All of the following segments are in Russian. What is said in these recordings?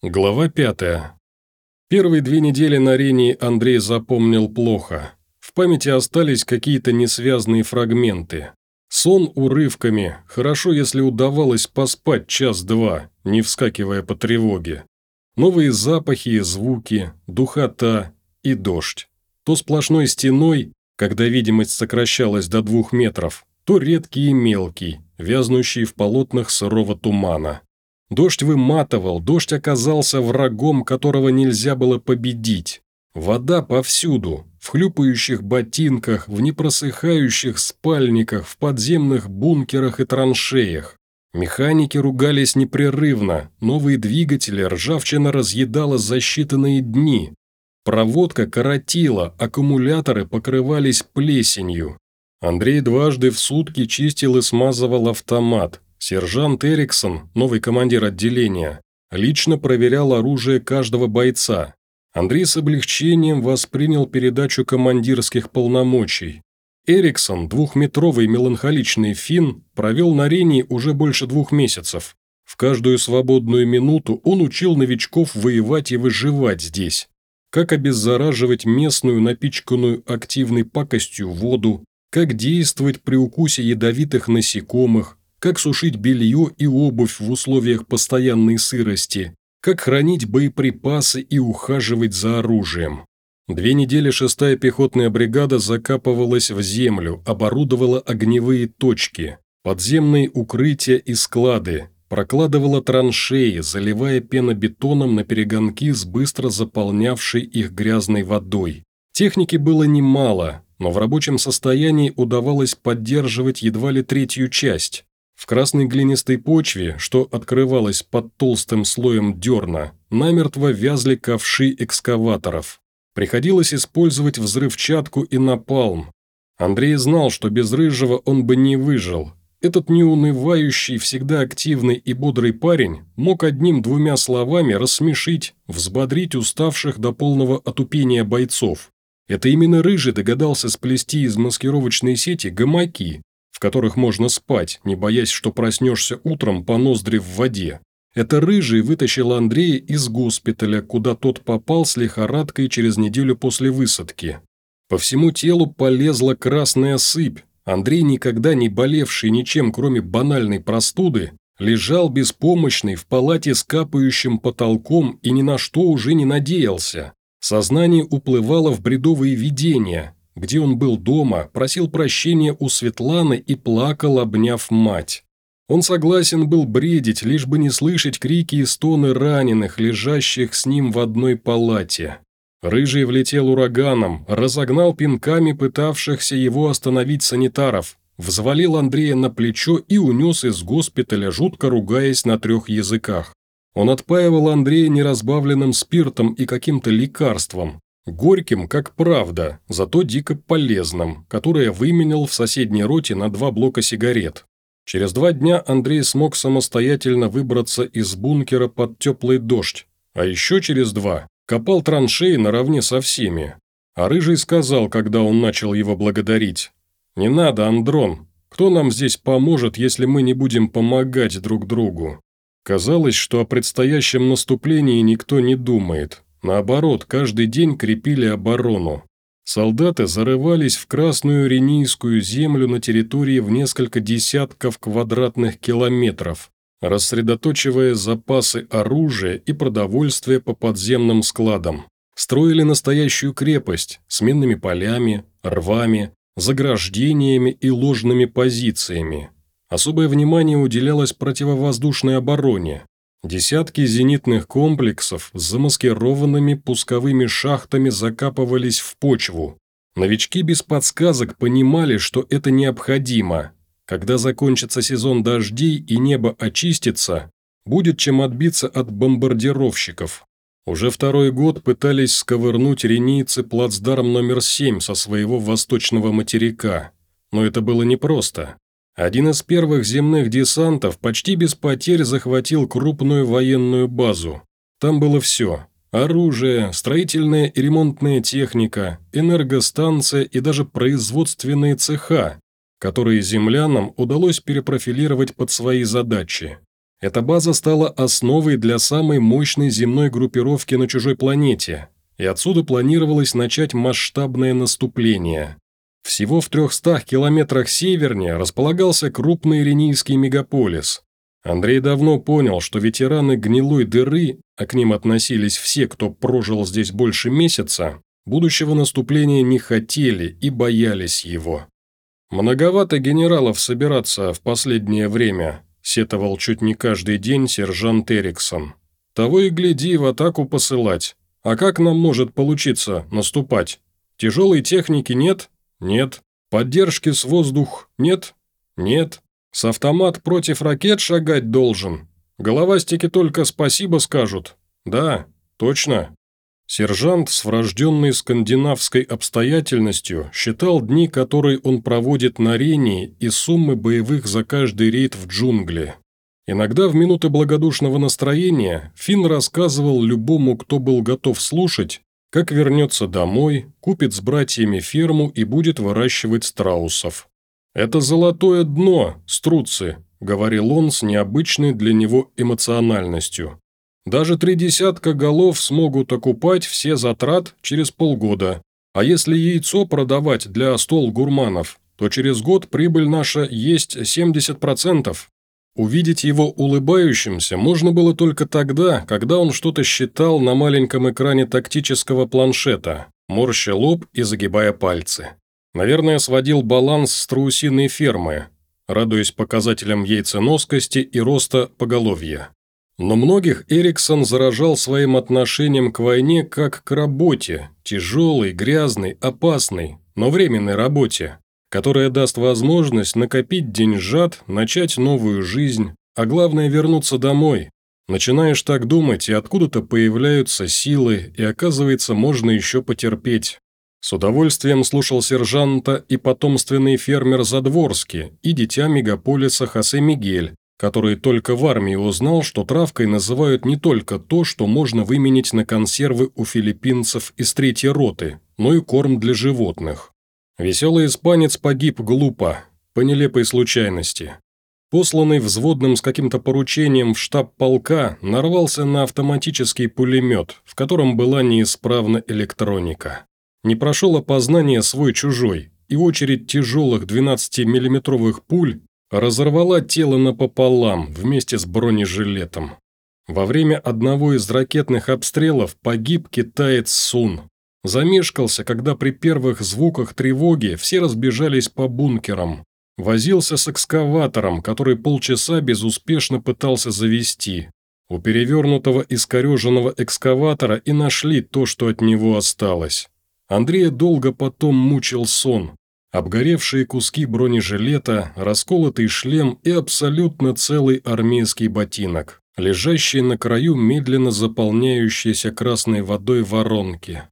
Глава пятая. Первые две недели на Рении Андрей запомнил плохо. В памяти остались какие-то несвязные фрагменты. Сон урывками, хорошо, если удавалось поспать час-два, не вскакивая по тревоге. Новые запахи звуки, духота и дождь. То сплошной стеной, когда видимость сокращалась до двух метров, то редкий и мелкий, вязнущий в полотнах сырого тумана. Дождь выматывал, дождь оказался врагом, которого нельзя было победить. Вода повсюду, в хлюпающих ботинках, в непросыхающих спальниках, в подземных бункерах и траншеях. Механики ругались непрерывно, новые двигатели ржавчина разъедала за считанные дни. Проводка коротила, аккумуляторы покрывались плесенью. Андрей дважды в сутки чистил и смазывал автомат, Сержант Эриксон, новый командир отделения, лично проверял оружие каждого бойца. Андрей с облегчением воспринял передачу командирских полномочий. Эриксон, двухметровый меланхоличный фин, провел на Рении уже больше двух месяцев. В каждую свободную минуту он учил новичков воевать и выживать здесь. Как обеззараживать местную, напичканную активной пакостью воду, как действовать при укусе ядовитых насекомых, как сушить белье и обувь в условиях постоянной сырости, как хранить боеприпасы и ухаживать за оружием. Две недели шестая пехотная бригада закапывалась в землю, оборудовала огневые точки, подземные укрытия и склады, прокладывала траншеи, заливая пенобетоном на перегонки с быстро заполнявшей их грязной водой. Техники было немало, но в рабочем состоянии удавалось поддерживать едва ли третью часть. В красной глинистой почве, что открывалась под толстым слоем дерна, намертво вязли ковши экскаваторов. Приходилось использовать взрывчатку и напалм. Андрей знал, что без Рыжего он бы не выжил. Этот неунывающий, всегда активный и бодрый парень мог одним-двумя словами рассмешить, взбодрить уставших до полного отупения бойцов. Это именно Рыжий догадался сплести из маскировочной сети гамаки, в которых можно спать, не боясь, что проснешься утром по ноздри в воде. Это Рыжий вытащил Андрея из госпиталя, куда тот попал с лихорадкой через неделю после высадки. По всему телу полезла красная сыпь. Андрей, никогда не болевший ничем, кроме банальной простуды, лежал беспомощный в палате с капающим потолком и ни на что уже не надеялся. Сознание уплывало в бредовые видения, где он был дома, просил прощения у Светланы и плакал, обняв мать. Он согласен был бредить, лишь бы не слышать крики и стоны раненых, лежащих с ним в одной палате. Рыжий влетел ураганом, разогнал пинками пытавшихся его остановить санитаров, взвалил Андрея на плечо и унес из госпиталя, жутко ругаясь на трех языках. Он отпаивал Андрея неразбавленным спиртом и каким-то лекарством, Горьким, как правда, зато дико полезным, которое выменял в соседней роте на два блока сигарет. Через два дня Андрей смог самостоятельно выбраться из бункера под теплый дождь, а еще через два копал траншеи наравне со всеми. А Рыжий сказал, когда он начал его благодарить, «Не надо, Андрон, кто нам здесь поможет, если мы не будем помогать друг другу?» Казалось, что о предстоящем наступлении никто не думает, Наоборот, каждый день крепили оборону. Солдаты зарывались в красную ренийскую землю на территории в несколько десятков квадратных километров, рассредоточивая запасы оружия и продовольствия по подземным складам. Строили настоящую крепость с минными полями, рвами, заграждениями и ложными позициями. Особое внимание уделялось противовоздушной обороне, Десятки зенитных комплексов с замаскированными пусковыми шахтами закапывались в почву. Новички без подсказок понимали, что это необходимо. Когда закончится сезон дождей и небо очистится, будет чем отбиться от бомбардировщиков. Уже второй год пытались сковырнуть ренийцы плацдарм номер 7 со своего восточного материка. Но это было непросто. Один из первых земных десантов почти без потерь захватил крупную военную базу. Там было все – оружие, строительная и ремонтная техника, энергостанция и даже производственные цеха, которые землянам удалось перепрофилировать под свои задачи. Эта база стала основой для самой мощной земной группировки на чужой планете, и отсюда планировалось начать масштабное наступление. Всего в 300 километрах севернее располагался крупный Ренийский мегаполис. Андрей давно понял, что ветераны гнилой дыры, а к ним относились все, кто прожил здесь больше месяца, будущего наступления не хотели и боялись его. «Многовато генералов собираться в последнее время», – сетовал чуть не каждый день сержант Эриксон. «Того и гляди, в атаку посылать. А как нам может получиться наступать? Тяжелой техники нет? Нет. Поддержки с воздух нет? Нет. С автомат против ракет шагать должен. Головастики только спасибо скажут. Да, точно. Сержант с врожденной скандинавской обстоятельностью считал дни, которые он проводит на Рении, и суммы боевых за каждый рейд в джунгли. Иногда в минуты благодушного настроения Финн рассказывал любому, кто был готов слушать, как вернется домой, купит с братьями ферму и будет выращивать страусов. «Это золотое дно, струцы», – говорил он с необычной для него эмоциональностью. Даже три десятка голов смогут окупать все затрат через полгода. А если яйцо продавать для стол гурманов, то через год прибыль наша есть 70%. Увидеть его улыбающимся можно было только тогда, когда он что-то считал на маленьком экране тактического планшета, морща лоб и загибая пальцы. Наверное, сводил баланс страусиной фермы, радуясь показателям яйценоскости и роста поголовья. Но многих Эриксон заражал своим отношением к войне как к работе, тяжелой, грязной, опасной, но временной работе, которая даст возможность накопить деньжат, начать новую жизнь, а главное вернуться домой. Начинаешь так думать, и откуда-то появляются силы, и оказывается, можно еще потерпеть. С удовольствием слушал сержанта и потомственный фермер Задворский, и дитя мегаполиса Хосе Мигель, который только в армии узнал, что травкой называют не только то, что можно выменить на консервы у филиппинцев из третьей роты, но и корм для животных. Веселый испанец погиб глупо, по нелепой случайности. Посланный взводным с каким-то поручением в штаб полка нарвался на автоматический пулемет, в котором была неисправна электроника. Не прошел опознание свой-чужой, и очередь тяжелых 12-миллиметровых пуль разорвала тело напополам вместе с бронежилетом. Во время одного из ракетных обстрелов погиб китаец Сун. Замешкался, когда при первых звуках тревоги все разбежались по бункерам. Возился с экскаватором, который полчаса безуспешно пытался завести. У перевернутого искореженного экскаватора и нашли то, что от него осталось. Андрея долго потом мучил сон, Обгоревшие куски бронежилета, расколотый шлем и абсолютно целый армейский ботинок, лежащие на краю медленно заполняющейся красной водой воронки.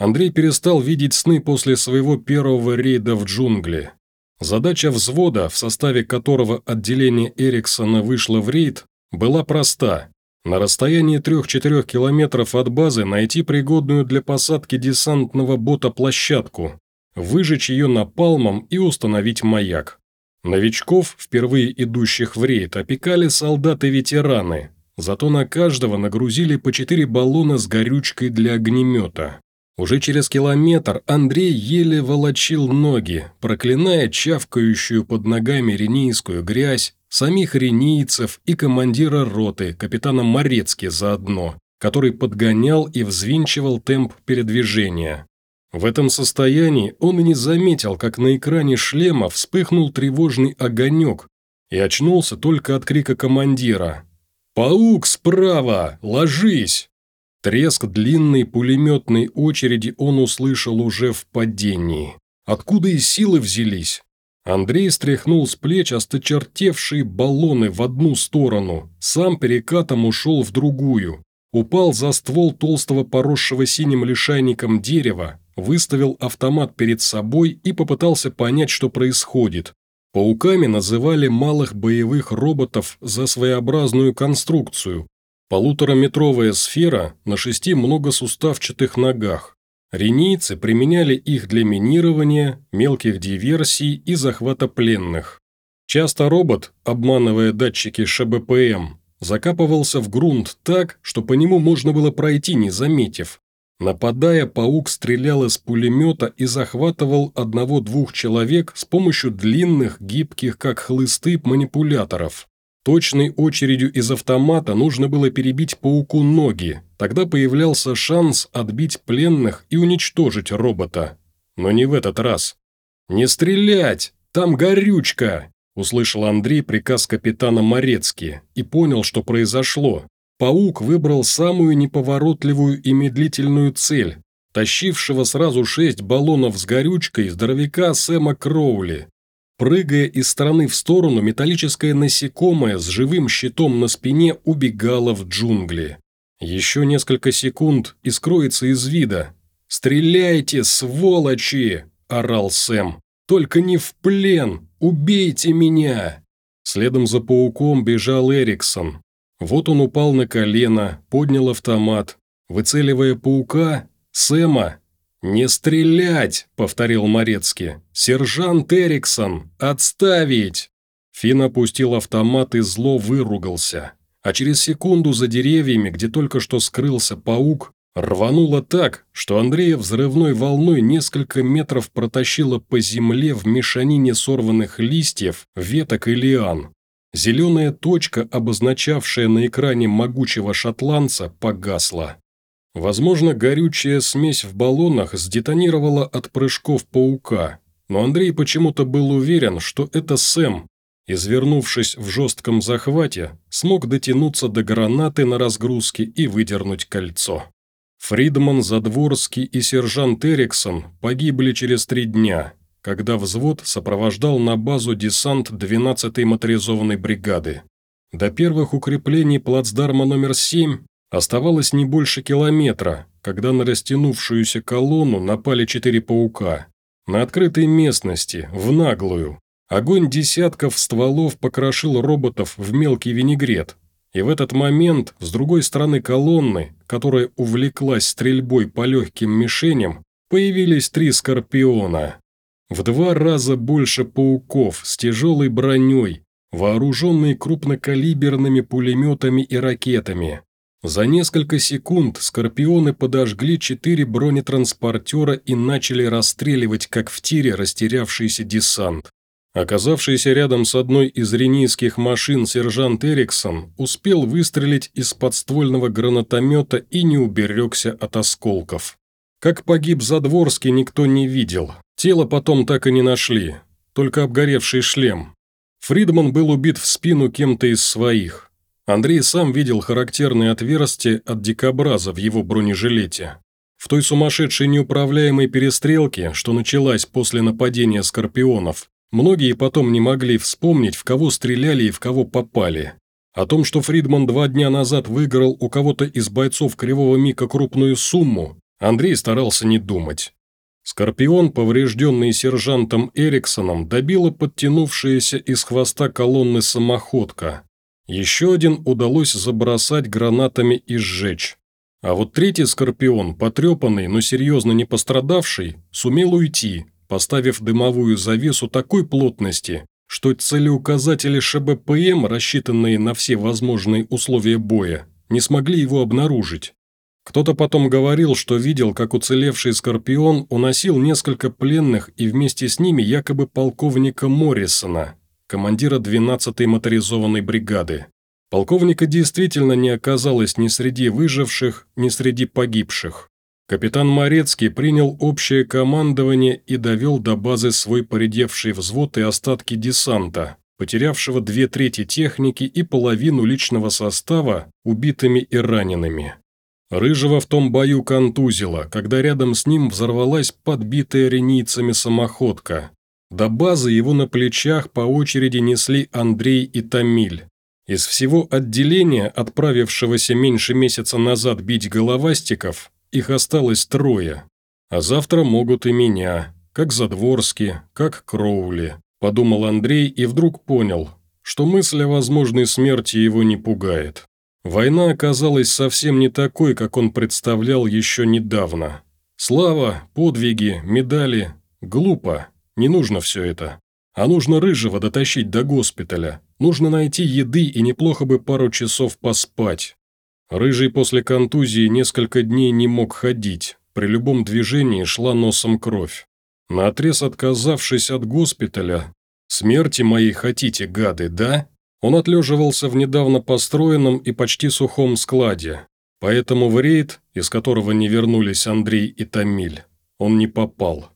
Андрей перестал видеть сны после своего первого рейда в джунгли. Задача взвода, в составе которого отделение Эриксона вышло в рейд, была проста. На расстоянии 3-4 километров от базы найти пригодную для посадки десантного бота площадку, выжечь ее напалмом и установить маяк. Новичков, впервые идущих в рейд, опекали солдаты-ветераны, зато на каждого нагрузили по четыре баллона с горючкой для огнемета. Уже через километр Андрей еле волочил ноги, проклиная чавкающую под ногами ренийскую грязь, самих ренийцев и командира роты, капитана Морецки заодно, который подгонял и взвинчивал темп передвижения. В этом состоянии он и не заметил, как на экране шлема вспыхнул тревожный огонек и очнулся только от крика командира. «Паук справа! Ложись!» Треск длинной пулеметной очереди он услышал уже в падении. Откуда и силы взялись? Андрей стряхнул с плеч осточертевшие баллоны в одну сторону, сам перекатом ушел в другую. Упал за ствол толстого поросшего синим лишайником дерева, выставил автомат перед собой и попытался понять, что происходит. Пауками называли малых боевых роботов за своеобразную конструкцию. Полутораметровая сфера на шести многосуставчатых ногах. Ренийцы применяли их для минирования, мелких диверсий и захвата пленных. Часто робот, обманывая датчики ШБПМ, закапывался в грунт так, что по нему можно было пройти, не заметив. Нападая, паук стрелял из пулемета и захватывал одного-двух человек с помощью длинных, гибких, как хлысты, манипуляторов. Точной очередью из автомата нужно было перебить пауку ноги, тогда появлялся шанс отбить пленных и уничтожить робота. Но не в этот раз. «Не стрелять! Там горючка!» Услышал Андрей приказ капитана Морецки и понял, что произошло. Паук выбрал самую неповоротливую и медлительную цель, тащившего сразу шесть баллонов с горючкой здоровяка Сэма Кроули. Прыгая из стороны в сторону, металлическое насекомое с живым щитом на спине убегало в джунгли. Еще несколько секунд и скроется из вида. «Стреляйте, сволочи!» – орал Сэм. «Только не в плен! Убейте меня!» Следом за пауком бежал Эриксон. Вот он упал на колено, поднял автомат. Выцеливая паука, Сэма «Не стрелять!» – повторил Морецкий. «Сержант Эриксон! Отставить!» Финн опустил автомат и зло выругался. А через секунду за деревьями, где только что скрылся паук, рвануло так, что Андрея взрывной волной несколько метров протащило по земле в мешанине сорванных листьев, веток и лиан. Зеленая точка, обозначавшая на экране могучего шотландца, погасла. Возможно, горючая смесь в баллонах сдетонировала от прыжков паука, но Андрей почему-то был уверен, что это Сэм, извернувшись в жестком захвате, смог дотянуться до гранаты на разгрузке и выдернуть кольцо. Фридман, Задворский и сержант Эриксон погибли через три дня, когда взвод сопровождал на базу десант 12-й моторизованной бригады. До первых укреплений плацдарма номер 7 Оставалось не больше километра, когда на растянувшуюся колонну напали четыре паука. На открытой местности, в наглую. Огонь десятков стволов покрошил роботов в мелкий винегрет. И в этот момент, с другой стороны колонны, которая увлеклась стрельбой по легким мишеням, появились три «Скорпиона». В два раза больше пауков с тяжелой броней, вооруженные крупнокалиберными пулеметами и ракетами. За несколько секунд «Скорпионы» подожгли четыре бронетранспортера и начали расстреливать, как в тире, растерявшийся десант. Оказавшийся рядом с одной из ренийских машин сержант Эриксон успел выстрелить из подствольного гранатомета и не уберегся от осколков. Как погиб Задворский, никто не видел. Тело потом так и не нашли, только обгоревший шлем. Фридман был убит в спину кем-то из своих. Андрей сам видел характерные отверстия от дикобраза в его бронежилете. В той сумасшедшей неуправляемой перестрелке, что началась после нападения скорпионов, многие потом не могли вспомнить, в кого стреляли и в кого попали. О том, что Фридман два дня назад выиграл у кого-то из бойцов Кривого Мика крупную сумму, Андрей старался не думать. Скорпион, поврежденный сержантом Эриксоном, добила подтянувшаяся из хвоста колонны самоходка. Еще один удалось забросать гранатами и сжечь. А вот третий «Скорпион», потрепанный, но серьезно не пострадавший, сумел уйти, поставив дымовую завесу такой плотности, что целеуказатели ШБПМ, рассчитанные на все возможные условия боя, не смогли его обнаружить. Кто-то потом говорил, что видел, как уцелевший «Скорпион» уносил несколько пленных и вместе с ними якобы полковника Моррисона, командира 12-й моторизованной бригады. Полковника действительно не оказалось ни среди выживших, ни среди погибших. Капитан Морецкий принял общее командование и довел до базы свой поредевший взвод и остатки десанта, потерявшего две трети техники и половину личного состава убитыми и ранеными. Рыжего в том бою контузило, когда рядом с ним взорвалась подбитая ренийцами самоходка, до базы его на плечах по очереди несли Андрей и Тамиль. Из всего отделения, отправившегося меньше месяца назад бить головастиков, их осталось трое. А завтра могут и меня, как Задворски, как Кроули, подумал Андрей и вдруг понял, что мысль о возможной смерти его не пугает. Война оказалась совсем не такой, как он представлял еще недавно. Слава, подвиги, медали – глупо. Не нужно все это. А нужно Рыжего дотащить до госпиталя, Нужно найти еды и неплохо бы пару часов поспать. Рыжий после контузии несколько дней не мог ходить, при любом движении шла носом кровь. Наотрез отказавшись от госпиталя, «Смерти моей хотите, гады, да?» Он отлеживался в недавно построенном и почти сухом складе, поэтому в рейд, из которого не вернулись Андрей и Тамиль, он не попал.